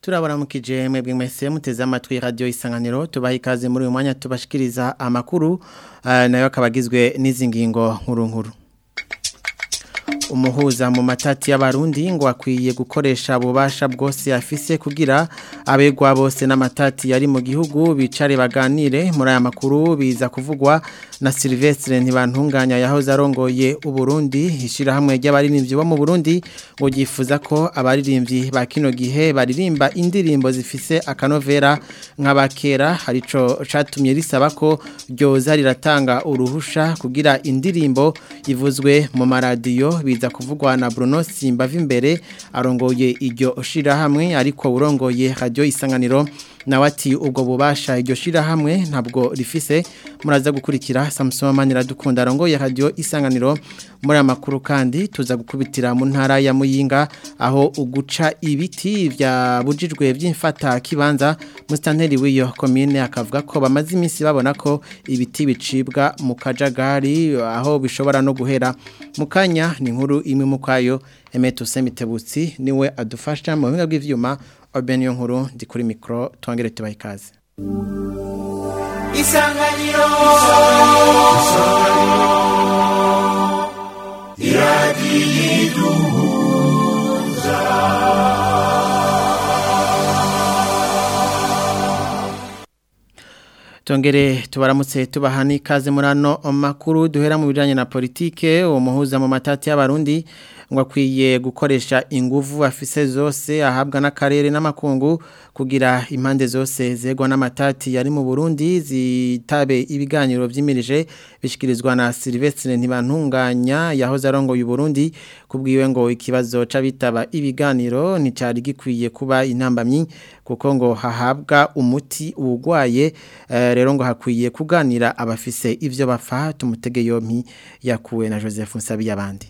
turamukije mwebwe mwese muteze amatwi radio isanganiro tubaha ikaze muri uyu mwanya tubashikiriza amakuru eh, nayo akabagizwe n'izi ngingo nkuru nguru umuhuza mu matati y'abarundi ngo akwiye gukoresha ububasha bwose afise kugira abegwa bose n'amatati yari mu gihugu bicare baganire muri aya makuru biza kuvugwa na Silvestre ntibantunganya yahoze arongoye uburundi ishyirahamwe ry'abaririmbyi bo mu burundi ngo yifuza ko abaririmbyi ba kino gihe baririmba indirimbo zifise akanovera nk'abakera harico chatumye risaba ko ryoza riratanga uruhusha kugira indirimbo ivuzwe mu maradiyo biza biza kuvugwa na Bruno Simba vimbere arongoye iryo shirahamwe ariko urongoye radio isanganiro nawe ati ubwo bubasha iryo shirahamwe ntabwo rifise muraza gukurikira Samson Manira dukunda ya radio isanganiro muri makuru kandi tuza gukubitira mu ntara ya Muyinga aho uguca ibiti vya bujijwe by'imfata kibanza mustanteri wiyo commune akavuga ko bamaze iminsi babona ko ibiti bicibwa mu kajagari aho bishobora no guhera mukanya ni nkuru imwe mu kwayo Emeto Semitebutsi niwe adufasha mu buhinga bw'ivyuma obe niyo nkuru ndi kuri mikoro tongere tubahe ikaze isanganiro iradiyo iduhuza tongere tubaramutse tubahana ikaze muri ano makuru duhera mu bijyanye na politike uwo muhuza mu matati y'abarundi ngo akwiye gukoresha inguvu afise zose ahabwa n'akarere n'amakungu kugira impande zose zegwa n'amatati yari mu Burundi zitabe ibiganiro vyimirije bishikirizwa na Silvestre Ntibantunganya yahoze arongoye Burundi kubwiwe ngo ikibazo cabitaba ibiganiro ni cari gikwiye kuba intambamyi kuko ngo hahabwa umuti uwugwaye uh, ngo hakwiye kuganira abafise ivyo bapfa tumutegeyompi yakuwe na Joseph Nsabiyabandi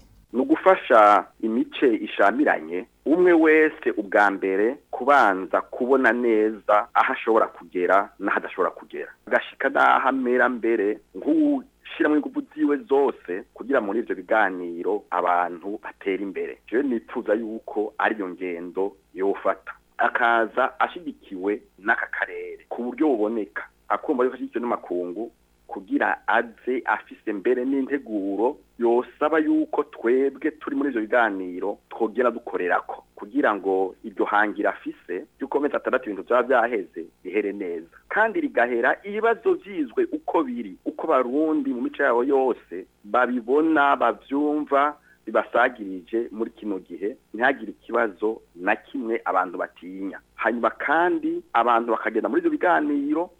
gufasha imice ishamiranye umwe wese ubwa mbere kubanza kubona neza aho ashobora kugera n'aho adashobora kugera agashika n'aho amera mbere nk'ubu shyiramo ingufu ziwe zose kugira muri ibyo biganiro abantu batera imbere jewe nifuza yuko yo ngendo yofata akaza ashigikiwe n'aka karere ku buryo buboneka akumva yuko ashyigikiwe n'amakungu kugira aze afise mbere n'integuro yosaba yuko twebwe turi muri ivyo biganiro twogera dukorerako kugira ngo iryo hangira afise ry'ukwemezi atandatu ibintu vyaba byaheze rihere neza kandi rigahera ibibazo vyizwe uko biri uko barundi mu mico yabo yose babibona babyumva bibasagirije muri kino gihe ntihagire ikibazo na kimwe abantu batinya hanyuma kandi abantu bakagenda muri ibyo biganiro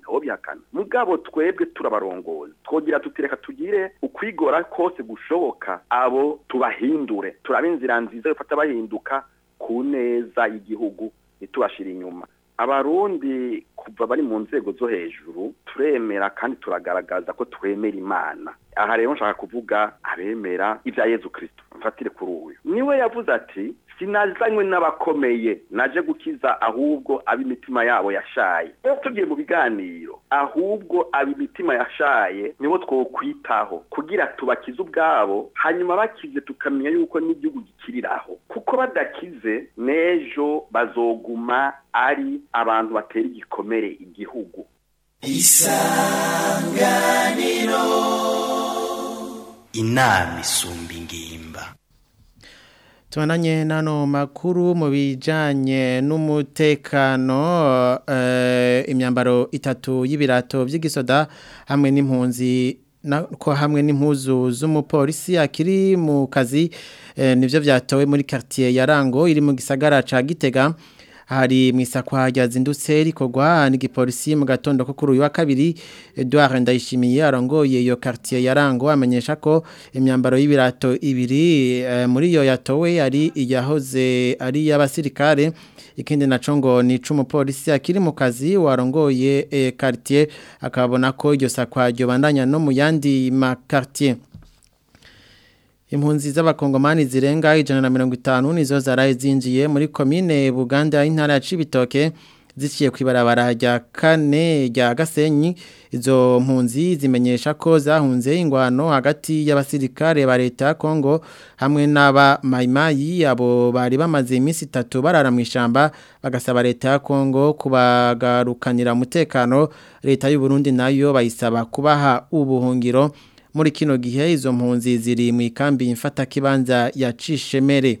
ntawo bihakana mugabo twebwe turabarongoza twongera tutireka tugire ukwigora kose gushoboka abo tubahindure turaba inzira nziza bifata bahinduka ku neza y'igihugu ntitubashire inyuma abarundi kuva bari mu nzego zo hejuru turemera kandi turagaragaza ko twemera imana aha rero nshaka kuvuga abemera ibya yezu kirisito mfatire kuri uyu niwe yavuze ati sinazanywe n'abakomeye naje gukiza ahubwo ab'imitima yabo yashaye iyo tugiye mu biganiro ahubwo imitima yashaye nibo twokwitaho kugira tubakize ubwabo hanyuma bakize tukamenya yuko n'igihugu gikiriraho kuko badakize n'ejo bazoguma ari abantu batera igikomere igihugu isanganiro inama isumba ingimba tubananye n'ano makuru mu bijyanye n'umutekano eh, imyambaro itatu y'ibirato by'igisoda hamwe n'impunzi ko hamwe n'impuzu z'umupolisi akiri mu kazi eh, nibyo byatowe muri quartier Yarango, iri mu gisagara ca Gitega hari mu isakwa ryazindutse rikorwa n'igipolisi mu gatondo ko kuri uyu wa kabiri Edouard Ndayishimiye arongoye iyo quartier yarango amenyesha ko imyambaro y'ibirato ibiri eh, muri yo yatowe ari iyahoze ari y'abasirikare ikindi na ngo ni c'umupolisi akiri mu kazi warongoye eh, quartier akabona ko iryo sakwa ryo bandanya no mu yandi ma impunzi z'abakongomani zirenga ijana na mirongo itanu nizo zaraye zinjiye muri komine buganda y'intara ya cibitoke ziciye kwibarabara rya kane rya gasenyi izo mpunzi zimenyesha ko zahunze ingwano hagati y'abasirikare ba leta ya Kongo hamwe n'aba mayimayi abo bari bamaze iminsi itatu barara mu ishyamba bagasaba leta ya Kongo kubagarukanira umutekano leta y'u Burundi nayo bayisaba kubaha ubuhungiro muri kino gihe izo mpunzi ziri mu ikambi mfatakibanza ya Cishemere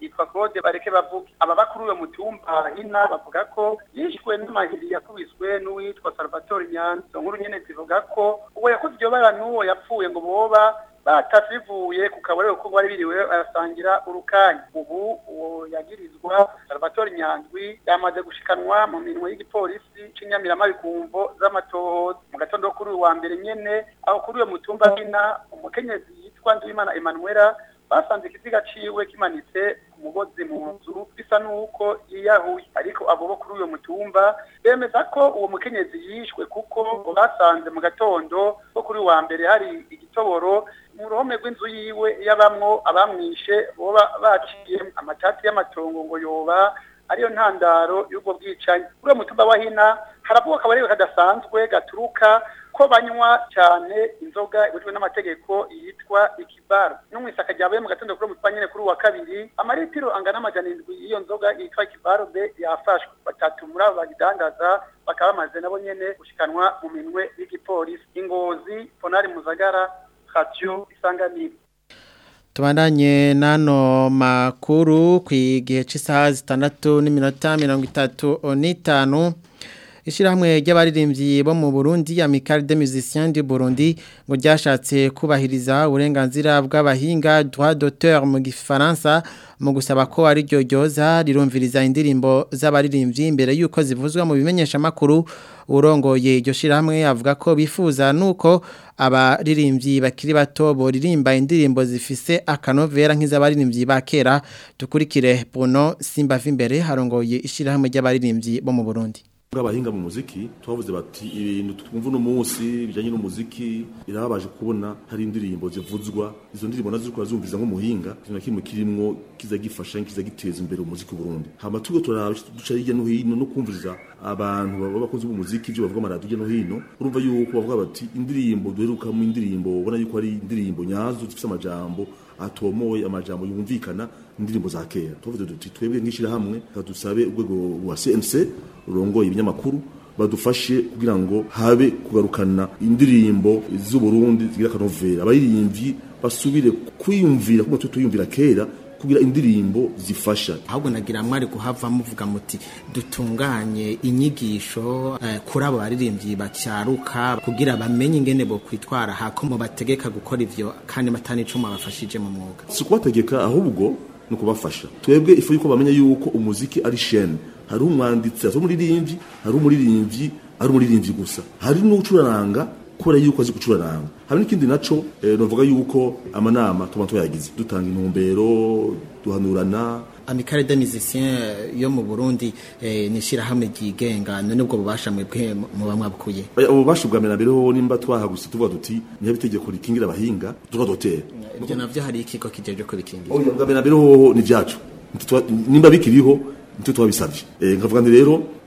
yitwa claude bareke bavuga ababakuru uyu mutumba hino bavuga ko yishwe n'amahiri yakubiswe n'uwitwa salvatore nyanza nkuru nyine zivuga ko uwo yakoze iryo bara n'uwo yapfuye ngo boba batabivuye ku kabariro ko bari biriwe barasangira urukanya ubu uwo yagirizwa Salvatore Nyandwi yamaze gushikanwa mu minwe y'igipolisi c'inyamirama bikumvo z'amatohoza mu gatondo kuri uwa mbere nyene aho kuri uyo mutumba hina umukenyezi yitwa Ndimana Emanuela basanze ikiti gaciwe kimanitse ku mugozi mu nzu bisa n'uko yiyahuye ariko abo bo kuri uyu mutumba bemeza ko uwo mukenyezi yishwe kuko basanze mu gatondo ko kuri wa mbere hari igitoboro mu ruhome rw'inzu yiwe y'abamwo abamwishe boba baciye amatati y'amatongo ngo yoba ariyo ntandaro y'ubwo bwicanyi kuri uyu mutumba wa hina haravuga akabarebe kadasanzwe gaturuka ko banywa cyane inzoga ibujwe n'amategeko yitwa ikibara no mu isaka ryabaye mu gatondo kuri mutwa nyine kuri wa kabiri amaritiro angana amajana indwi iyo nzoga yitwa ikibarode yafashwe batatu muri abo bayidandaza bakaba bamaze nabo nyene gushikanwa mu minwe y'igipolisi ingozi ponari muzagara radio isanganiro tubandanye n'ano makuru ku gihe cy'isaha zitandatu n'iminota mirongo itatu n'itanu Ishirahamwe ry'abaririmbyi bo mu Burundi Amical de musiciens du Burundi ngo ryashatse kubahiriza uburenganzira bw'abahinga droit d'auteur mu gifaransa mu gusaba ko ari ryo ryoza rirumviriza indirimbo z'abaririmbyi imbere yuko zivuzwa mu bimenyesha makuru urongoye iryo shiramwe avuga ko bifuza nuko abaririmbyi bakiri bato boririmba indirimbo zifise akanovera nk'iz'abaririmbyi ba kera dukurikire Bruno Simbavimbere harongoye ishirahamwe ry'abaririmbyi bo mu Burundi muri abahinga mu muziki twavuze bati ibintu twumva uno munsi bijyanye n'umuziki birababaje kubona hari indirimbo zivuzwa izo ndirimbo nazo zikora zumviza nk'umuhinga ikintu na kimwe kirimwo kiza gifasha kiza giteza imbere umuziki Burundi hama tugo turaba duca hirya no hino no kumviriza abantu b'abakunzi b'umuziki ibyo bavuga amaradiyo no hino urumva yuko bavuga bati indirimbo duherukamo indirimbo ubona yuko ari indirimbo nyazo zifite amajambo atomoye amajambo yumvikana indirimbo za kera tuvuze duti twebwe nk'ishyirahamwe dusabe urwego rwa CNC rurongoye ibinyamakuru badufashe kugira ngo habe kugarukana indirimbo z'u Burundi zigira akanovera abayirimbyi basubire kwiyumvira kuko tuyumvira kera kugira indirimbo zifasha ahubwo nagira amari kuhava muvuga muti dutunganye inyigisho eh, kuri abo baririmbyi bacyaruka kugira bamenye ingene bo kwitwara hako mu bategeka gukora ivyo kandi matani icuma bafashije mu mwuga si kubategeka ahubwo ni ukubafasha twebwe ifu yuko bamenya yuko umuziki ari shene hari umwanditsi hari umuririmbyi hari umuririmbyi ari umuririmbyi gusa hari n'ucuraranga kubera yuko azi gucura hari n'ikindi naco eh, navuga yuko amanama tuba tuyagize dutanga intumbero duhanurana Amicale des eh, yo mu Burundi eh, ni shirahamwe ryigenga none ubwo bubasha mwebwe mu bamwabukuye ububasha eh, bwa mbere ho nimba twahaguse tuvuga duti niha bitegeko rikingira abahinga turadotera ibyo navyo hari ikigo kijeje ko bikingira oya mbere ho ni byacu nimba bikiriho nitwe twabisavye eh, nkavuga nti rero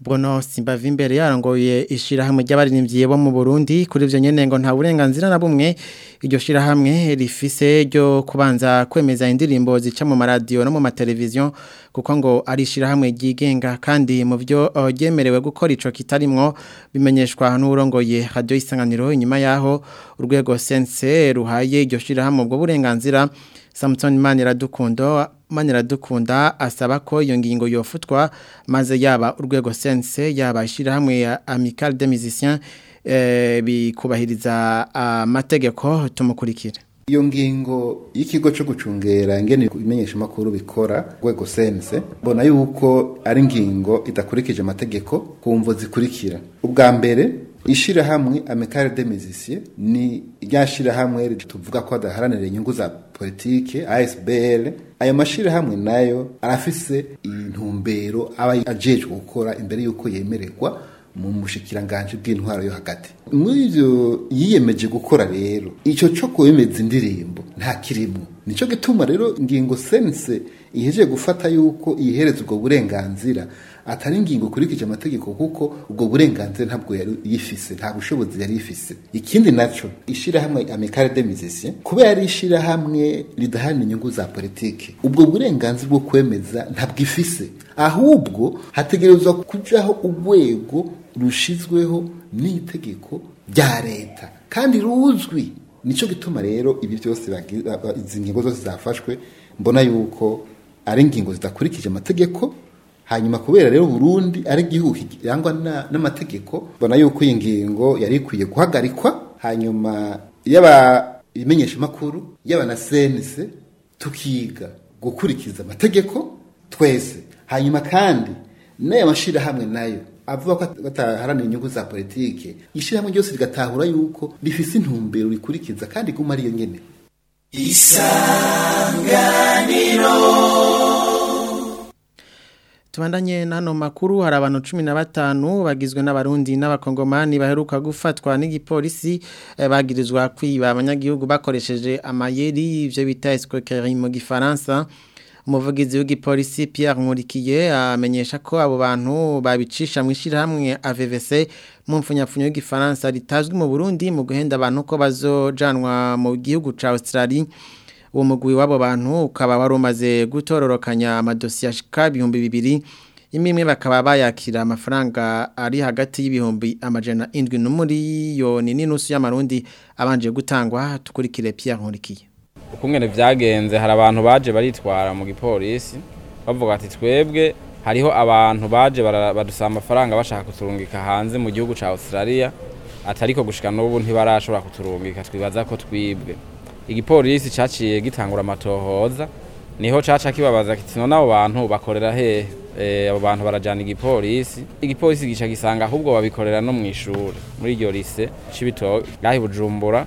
Bruno Simbava imbere yarangoye ishirahamwe ry'abaririmbyi bo mu Burundi kuri ivyo nyene ngo nta burenganzira na bumwe iryo shirahamwe rifise ryo kubanza kwemeza indirimbo zica mu maradiyo no mu mateleviziyo kuko ngo ari ishirahamwe ryigenga kandi mu byo uh, ryemerewe gukora ico kitarimwo bimenyeshwa n'urongoye radio isanganiro inyuma yaho urwego sense ruhaye iryo shirahamwe ubwo burenganzira Samson Maniradukundo dukunda asaba ko iyo ngingo yofutwa maze yaba urwego sense yaba ishyirahamwe ya Amical des Musiciens eh, bikubahiriza ah, amategeko tumukurikira iyo ngingo y'ikigo cyo gucungera ingene ibimenyesha makuru bikora rwego sense mbona yuko ari ngingo idakurikije amategeko ku mvo zikurikira ubwa mbere ishyirahamwe amekare de mizisiye ni rya shyirahamwe tuvuga ko adaharanira inyungu za politiki, asbl ayo mashyirahamwe nayo arafise intumbero aba ajejwe gukora imbere y'uko yemererwa mu mushikiranganje bw'intwaro yo hagati muri ibyo yiyemeje gukora rero icyo cyo kubimeza indirimbo nta kirimo nicyo gituma rero ingingo sense iheje gufata yuko iyihereza ubwo burenganzira atari ingingo ikurikije amategeko kuko ubwo burenganzira ntabwo yari yifise nta bushobozi yari ifise ikindi nacyo ishyirahamwe amicale de musiciens kubera ari ishyirahamwe ridaharanira inyungu za politiki ubwo burenganzira bwo kwemeza ntabwo ifise ahubwo hategerezwa kujyaho urwego rushizweho n'itegeko rya leta kandi ruzwi nicyo gituma rero ibi byose izi ngingo zose zafashwe mbona yuko ari ingingo zidakurikije amategeko hanyuma kubera rero Burundi ari igihugu kirangwa n'amategeko mbona yuko iyi ngingo yari ikwiye guhagarikwa hanyuma yaba ibimenyeshamakuru yaba na senise tukiga gukurikiza amategeko twese hanyuma kandi n'aya mashyirahamwe nayo avuga ko bataharanira inyungu za politiki ishyirahamwe ryose rigatahura yuko rifite intumbero rikurikiza kandi iguma ariyo nyine isanganiro tubandanye n'ano makuru hari abantu cumi na batanu bagizwe n'abarundi n'abakongomani baheruka gufatwa n'igipolisi eh, bagirizwa kwiba abanyagihugu bakoresheje amayeri ibyo bita escroquerie mu gifaransa umuvugizi w'igipolisi Pierre Nkurikiye amenyesha ko abo bantu babicisha mu ishyirahamwe AVVC mu mfunyapfunyo y'igifaransa ritazwi mu Burundi mu guhenda abantu ko bazojanwa mu gihugu ca Australia uwo mugwi w'abo bantu ukaba wari umaze gutororokanya amadosiye ashika ibihumbi bibiri imwe bakaba bayakira amafaranga ari hagati y'ibihumbi amajana indwi n'umuriyoni n'inusu y'amarundi abanje gutangwa tukurikire Pierre Nkurikiye ukungene byagenze hari abantu baje baritwara mu gipolisi bavuga ati twebwe hariho abantu baje badusaba amafaranga bashaka kuturungika hanze mu gihugu cya australia atari ko gushika n'ubu ntibarashobora kuturungika twibaza ko twibwe igipolisi cyaciye gitangura amatohoza niho caca kibabaza kiti none abo bantu bakorera hehe eh, abo bantu barajyana igipolisi igipolisi gica gisanga ahubwo babikorera no mu ishuri muri iryo lise cy'ibitoki ngaho bujumbura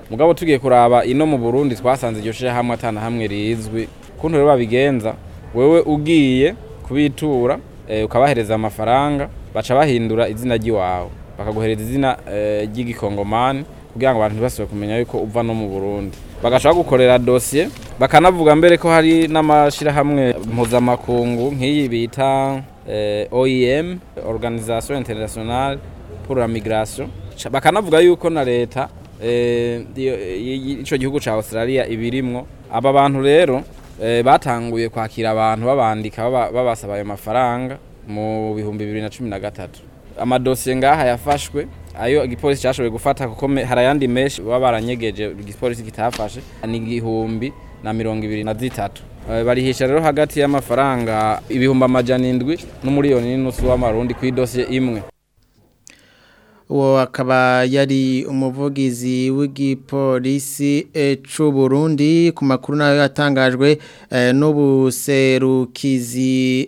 mugabo tugiye kuraba ino mu burundi twasanze iryo shyirahamwe atana hamwe rizwi ukuntu rero babigenza wewe ugiye kubitura eh, ukabahereza amafaranga baca bahindura izina ry'iwawe bakaguhereza izina eh, ry'igikongomani kugira ngo abantu ntibasubire kumenya yuko uva no mu burundi bagashaka gukorera dosiye bakanavuga mbere ko hari n'amashyirahamwe mpuzamakungu nk'iyi bita eh, oem organisation internationale pour la migration bakanavuga yuko na leta eh, icyo gihugu cya australia ibirimwo aba bantu rero eh, batanguye kwakira abantu babandika babasaba ayo mafaranga mu bihumbi bibiri na cumi na gatatu amadosiye ngaha yafashwe ayo igipolisi cyashoboye gufata kuko hari ayandi menshi baba baranyegeje igipolisi kitafashe ni igihumbi na mirongo ibiri na zitatu eh, barihisha rero hagati y'amafaranga ibihumbi amajana indwi n'umuriyoni n'inusu w'amarundi ku idosiye imwe uwo akaba yari umuvugizi w'igipolisi eh, c'u Burundi ku makuru nayo yatangajwe eh, n'ubuserukizi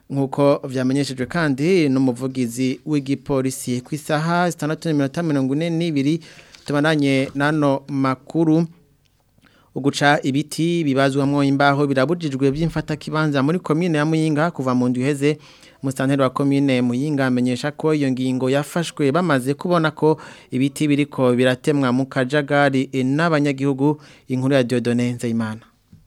nkuko vyamenyeshejwe kandi n'umuvugizi w'igipolisi ku isaha 6:42 tubananye nano makuru uguca ibiti bibazwamo imbaho birabujijwe kibanza muri komine ya muyinga kuva mu iheze musanteri wa komine muyinga amenyesha ko iyo ngingo yafashwe bamaze kubona ko ibiti biriko biratemwa mu kajagari n'abanyagihugu inkuru ya Dieudonne Nzeyimana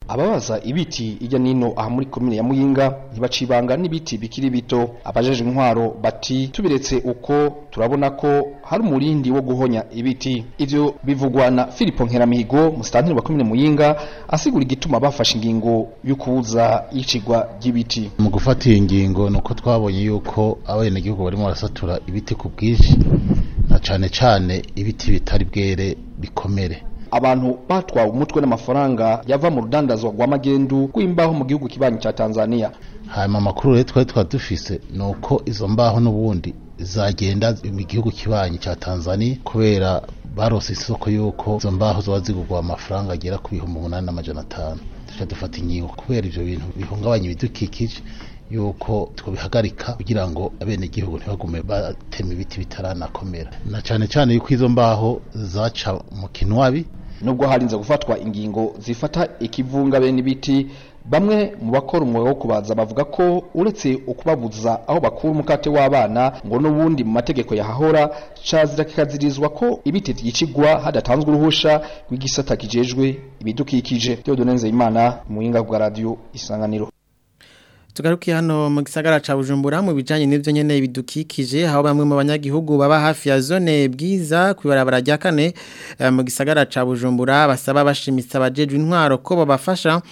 ababaza ibiti ijya nino aha muri komine ya muyinga ntibacibanga n'ibiti bikiri bito abajeje intwaro bati tubiretse uko turabona ko hari umurindi wo guhonya ibiti ivyo bivugwa na Filipo Nkeramihigo musitantiri wa komine Muyinga asigura igituma bafashe ingingo yo kubuza icigwa ry'ibiti mu gufata iyi ngingo ni uko twabonye yuko abenegihugu barimo barasatura ibiti ku bwinshi na cyane cane ibiti bitari bwere bikomere abantu batwawe umutwe n'amafaranga yava mu rudandazwa rw'amagendu rw'imbaho mu gihugu kibanyi cya Tanzania hanyuma amakuru rero twari twari ni uko izo mbaho n'ubundi zagenda mu gihugu kibanyi cya Tanzania kubera barose isoko y'uko izo mbaho ziba zigurwa amafaranga agera ku bihumbi umunani n'amajana atanu duca dufata inkingo kubera ibyo bintu bihungabanya ibidukikije yuko twabihagarika kugira ngo abenegihugu ntibagume batema ibiti bitaranakomera na cyane cyane yuko izo mbaho zaca mu kinwabi nubwo harinze gufatwa ingingo zifata ikivunga bene ibiti bamwe mu bakora umwuga wo kubaza bavuga ko uretse ukubabuza aho bakura umukate w'abana ngo n'ubundi mu mategeko yahahora cazira kikazirizwa ko ibiti byicigwa hadatanzwe uruhusha rw'igisata kijejwe ibidukikije Theodore Nzeyimana mu buhinga bwa radio Isanganiro tugarukiye hano mu gisagara ca Bujumbura mu bijanye n'ivyo nyene bidukikije aho bamwe mu banyagihugu baba hafi ya zone bwiza kwibarabara rya kane eh, mu gisagara ca Bujumbura basaba bashimitsa abajejwe intwaro ko babafasha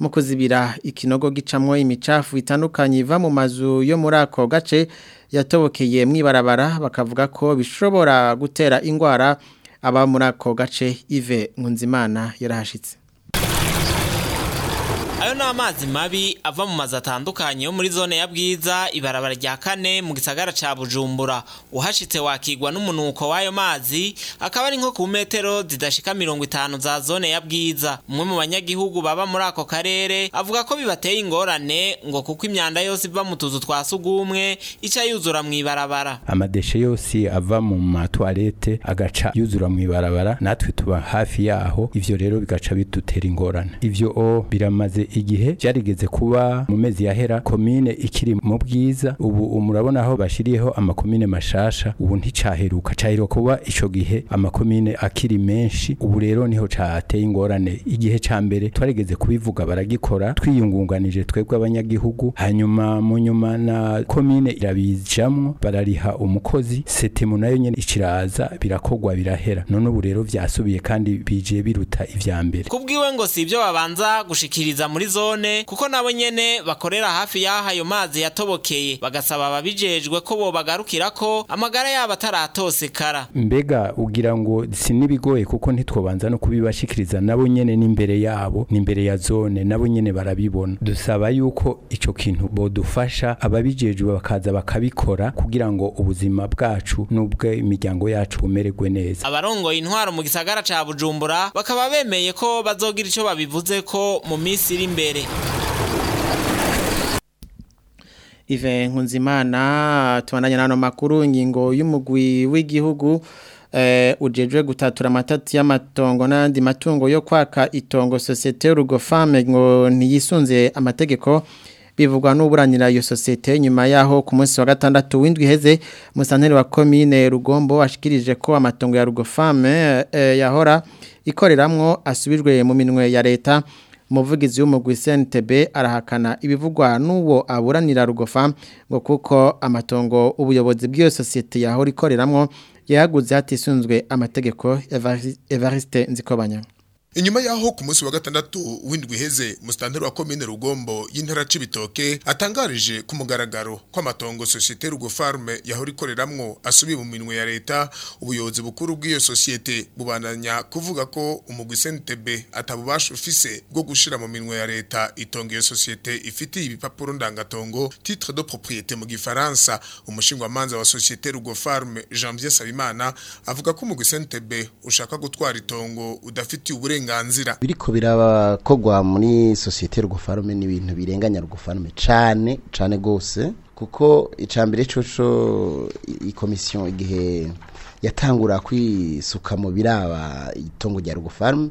mu kuzibira ikinogo gicamwo imicafu itandukanye iva mu mazu yo muri ako gace yatobokeye mwibarabara bakavuga ko bishobora gutera ingwara aba muri ako gace Ive Nkunzimana yarahashitse ayo ni amazi mabi ava mu mazu atandukanye yo muri zone ya bwiza ibarabara rya kane mu gisagara cya bujumbura uhashitse wakigwa n'umunuko w'ayo mazi akaba ari nko ku metero zidashika mirongo itanu za zone ya bwiza umwe mu banyagihugu baba muri ako karere avuga ko bibateye ingorane ngo kuko imyanda yose iva mu tuzu twa sugumwe ica yuzura mu ibarabara amadeshe yose ava mu matwarete agaca yuzura mu ibarabara natwe tuba hafi yaho ivyo rero bigaca bidutera ingorane ivyo o biramaze igihe cyarigeze kuba mu mezi yahera komine ikiri mu bwiza ubu murabona aho bashyiriyeho amakomine mashasha ubu nticyaheruka cyaheruka kuba icyo gihe amakomine akiri menshi ubu rero niho cyateye ingorane igihe cya mbere twarigeze kubivuga baragikora twiyungunganije twebwe abanyagihugu hanyuma mu nyuma na komine irabijamwo barariha umukozi setemu nayo nyine ikiraza birakogwa birahera none ubu rero byasubiye kandi bije biruta ibya mbere kubwiwe ngo si ibyo babanza gushikiriza muri muri zone kuko nabo nyene bakorera hafi y'ahayo mazi yatobokeye bagasaba ababijejwe ko bobagarukira ko amagara yabo ataratosekara mbega ugira ngo si n'ibigoye kuko ntitwobanza no kubibashikiriza nabo nyene n'imbere yabo n'imbere ya zone nabo nyene barabibona dusaba yuko ico kintu bodufasha ababijejwe bakaza bakabikora kugira ngo ubuzima bwacu n'ubwe imiryango yacu bumererwe neza abarongoye intwaro mu gisagara ca Bujumbura bakaba bemeye ko bazogira ico babivuze ko mu minsi iri imbere Ive Nkunzimana tubandanya nano makuru ingingo y'umugwi w'igihugu eh ujejwe gutatura amatati y'amatongo n'andi matungo yo kwaka itongo societe Rugofame ngo ntiyisunze amategeko bivugwa n'uburanira iyo sosiyete nyuma yaho ku munsi wa gatandatu w'indwi Heze musanteri wa komine rugombo ashikirije ko amatongo ya rugofame eh, eh, yahora ikoreramwo asubijwe mu minwe ya leta umuvugizi w'umugwi CNTB arahakana ibivugwa n'uwo aburanira rugofa ngo kuko amatongo ubuyobozi bw'iyo sosiyete yaho ikoreramwo yaguze hatisunzwe amategeko Evariste Nzikobanya inyuma yaho ku munsi wa gatandatu w'indwi iheze musitanteri wa komine rugombo y'intara cibitoke atangarije ku mugaragaro kw'amatongo sosiyete rugofarme yahora ikoreramwo asubiye mu minwe ya leta ubuyobozi bukuru bw'iyo sosiyete bubananya kuvuga ko umugwi sentebe atabubasha ufise bwo gushira mu minwe ya leta itongo iyo sosiyete ifitiye ibipapuro ndangatongo titre de propriété mu gifaransa umushingamanza wa sosiyete rugofarme Janvier Sabimana avuga ko umugwi sentebe ushaka gutwara itongo udafite uburenganzira uburenganzira biriko birakogwa muri societe rugofarume ni ibintu birenganya rugofarume cane cane gose kuko icambere coco ikomisiyo igihe yatangura kwisuka mu biraba itongo rya rugofarume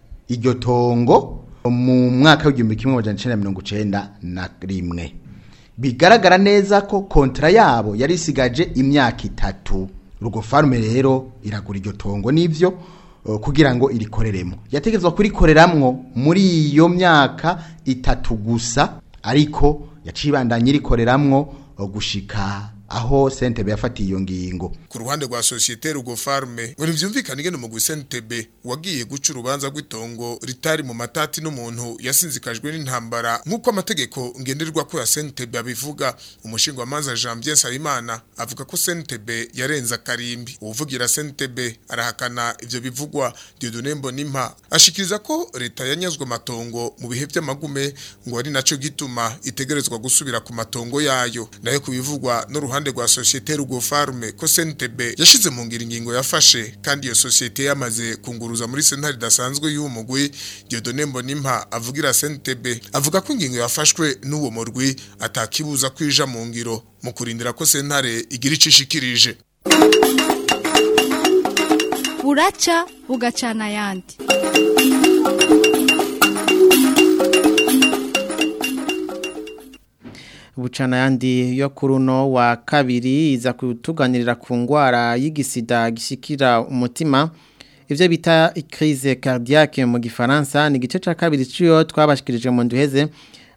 iryo tongo mu mwaka w'igihumbi kimwe amajana icenda na mirongo icyenda na rimwe bigaragara neza ko kontra yabo yari isigaje imyaka itatu rugo farume rero iragura iryo tongo n'ibyo kugira ngo irikoreremo yategezwa kurikoreramwo muri iyo myaka itatu gusa ariko yacibandanye ibandanye irikoreramo gushika aho sentebe yafatiye iyo ngingo ku ruhande rwa sosiyete rugofarme ngo ntibyumvikane ingene umugwi sentebe wagiye guca urubanza rw'itongo ritari mu matati n'umuntu yasinzikajwe n'intambara nk'uko amategeko ngenderwa ko ya sentebe abivuga umushingo umushingwamanza janvier Salimana avuga ko sentebe yarenze akarimbi uwuvugira sentebe arahakana ibyo bivugwa diodone mbonimpa ashikiriza ko leta yanyazwe matongo mu bihe by'amagume ngo ari nacyo gituma itegerezwa gusubira ku matongo yayo nayo kubivugwa n'uruhande ruhande rwa sosiyete rugo ko sentebe yashyize mu ngira ingingo yafashe kandi iyo sosiyete yamaze kunguruza muri sentare idasanzwe y'uwo mugwi Diodone Mbonimpa avugira sentebe avuga ko ingingo yafashwe n'uwo murwi atakibuza kwija mu ngiro mu kurindira ko sentare igira icishikirije buraca bugacana yandi bucana yandi yo kuruno wa kabiri iza kutuganirira ku ndwara y'igisida gishikira umutima ibyo bita crise cardiaque mu gifaransa ni igice cya kabiri cy'iyo twabashikirije mu nduheze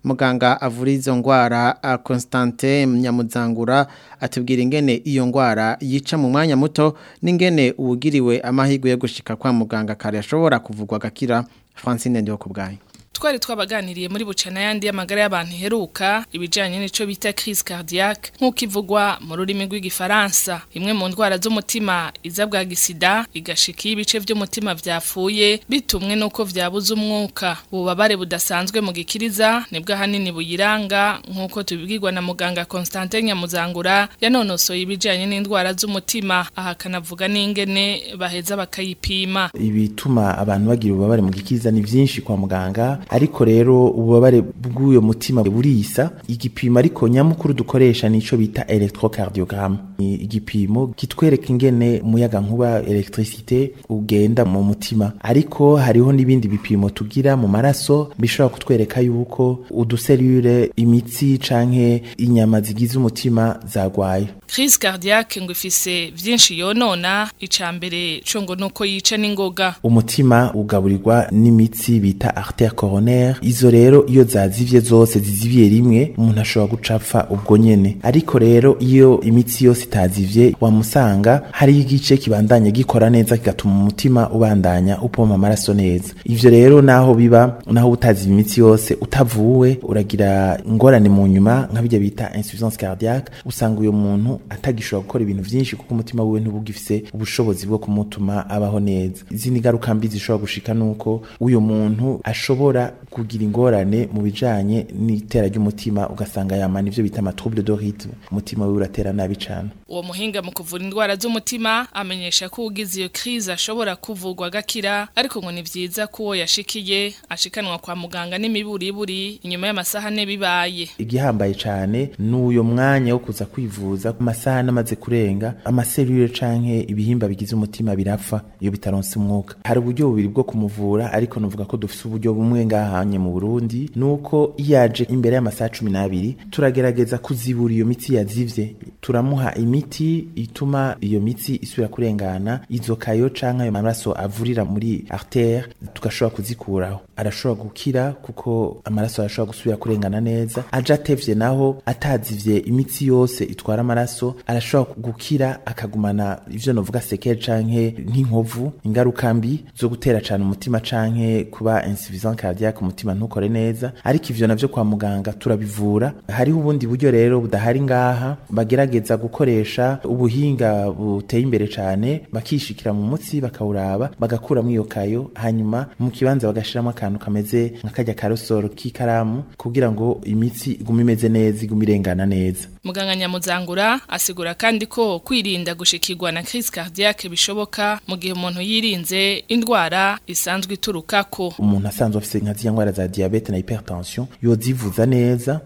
muganga avura izo ndwara Constante Nyamuzangura atubwira ingene iyo ndwara yica mu mwanya muto n'ingene uwugiriwe amahirwe yo gushika kwa muganga kare ashobora kuvugwa agakira Francine Ndiyokubwayi twari twabaganiriye muri buca n'ayandi y'amagara y'abantu iheruka ibijyanye n'icyo bita crise cardiaque nk'uko ivugwa mu rurimi rw'igifaransa imwe mu ndwara z'umutima iza bwa gisida igashika iyo ibice by'umutima byapfuye bitumwe n'uko byabuze umwuka ububabare budasanzwe mu gikiriza nibwo ahanini buyiranga nk'uko tubibwirwa na muganga Constantin Nyamuzangura yanonosoye ibijyanye n'indwara z'umutima aha akanavuga n'ingene baheza bakayipima ibituma abantu bagira ububabare mu gikiriza ni byinshi kwa muganga ariko rero ububabare bw’uyu mutima burisa igipimo ariko nyamukuru dukoresha nico bita electrocardiogram igipimo kitwereka ingene umuyaga nkuba electricité ugenda mu mutima ariko hariho n'ibindi bipimo tugira mu maraso bishobora kutwereka yuko uduselule imitsi canke inyama zigize umutima zagwaye crise cardiaque ngo ifise byinshi yonona icambere cyo nuko yica ningoga umutima ugaburirwa n'imitsi bita artère coronaire izo rero iyo zazivye zose zizibiye rimwe umuntu ashobora gucapfa ubwo nyene ariko rero iyo imitsi yo itazivye wamusanga hari igice kibandanye gikora neza kigatuma umutima ubandanya upoma amaraso neza ivyo rero naho biba naho utazi imitsi yose utavuwe uragira ingorane mu nyuma nka bijya bita insuffisance cardiaque usanga uyo muntu atagishobora gukora ibintu byinshi kuko umutima wiwe ntubugifise ubushobozi bwo kumutuma abaho neza izindi ngaruka mbi zishobora gushika nuko uyu muntu ashobora kugira ingorane mu bijanye n'itera ry'umutima ugasanga yamana ivyo bita amatrouble de rythme umutima wiwe uratera nabi cyane uwo muhinga mu kuvura indwara z'umutima amenyesha ko ugize iyo crise ashobora kuvurwa agakira ariko ngo ni vyiza ko yashikiye ashikanwa kwa muganga n'imiburiburi inyuma y'amasaha ane bibaye igihambaye cyane n'uyo mwanya wo kuza kwivuza amasaha n'amaze kurenga amaserire canke ibihimba bigize umutima birapfa iyo bitaronse umwuka hari uburyo bubiri bwo kumuvura ariko nuvuga ko dufise uburyo bumwe ngahanye mu Burundi nuko yaje imbere y'amasaha cumi n'abiri turagerageza kuzibura iyo mitsi yazivye turamuha imiti ituma iyo mitsi isubira kurengana izo kayo canke ayo maraso avurira muri artere tugashobora kuzikuraho arashobora gukira kuko amaraso arashobora gusubira kurengana neza aje atevye naho atazivye imitsi yose itwara amaraso arashobora gukira akagumana ivyo novuga sekere canke nk'inkovu ingaruka mbi zo gutera cyane umutima canke kuba insuffisance cardiaque umutima ntukore neza ariko ivyo navyo kwa muganga turabivura hariho ubundi buryo rero budahari ngaha bagera bagerageza gukoresha ubuhinga buteye imbere cyane bakishikira mu mutsi bakawuraba bagakuramo iyo kayo hanyuma mu kibanza bagashiramo akantu kameze nka kajya karosoro k'ikaramu kugira ngo imitsi igume imeze neza igume irengana neza muganga nyamuzangura asigura kandi ko kwirinda gushikirwa na crise cardiaque bishoboka mu gihe umuntu yirinze indwara isanzwe ituruka ko umuntu asanzwe afite nka zya ndwara za diabete na hypertension yozivuza neza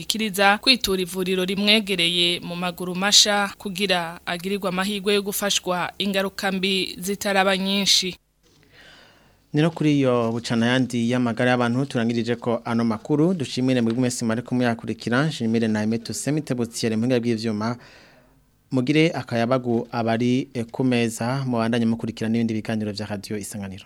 gikiriza kwitura ivuriro rimwegereye mu maguru masha kugira agirirwa amahirwe yo gufashwa ingaruka mbi zitaraba nyinshi Nino kuri iyo bucana yandi y'amagara y'abantu turangirije ko ano makuru dushimire muri mwese mari kumwe yakurikira shimire na Emeto Semite butiyere mpinga bw'ivyuma mugire akayabagu abari eh, kumeza meza mubandanye mukurikira n'ibindi biganiro bya Radio isanganiro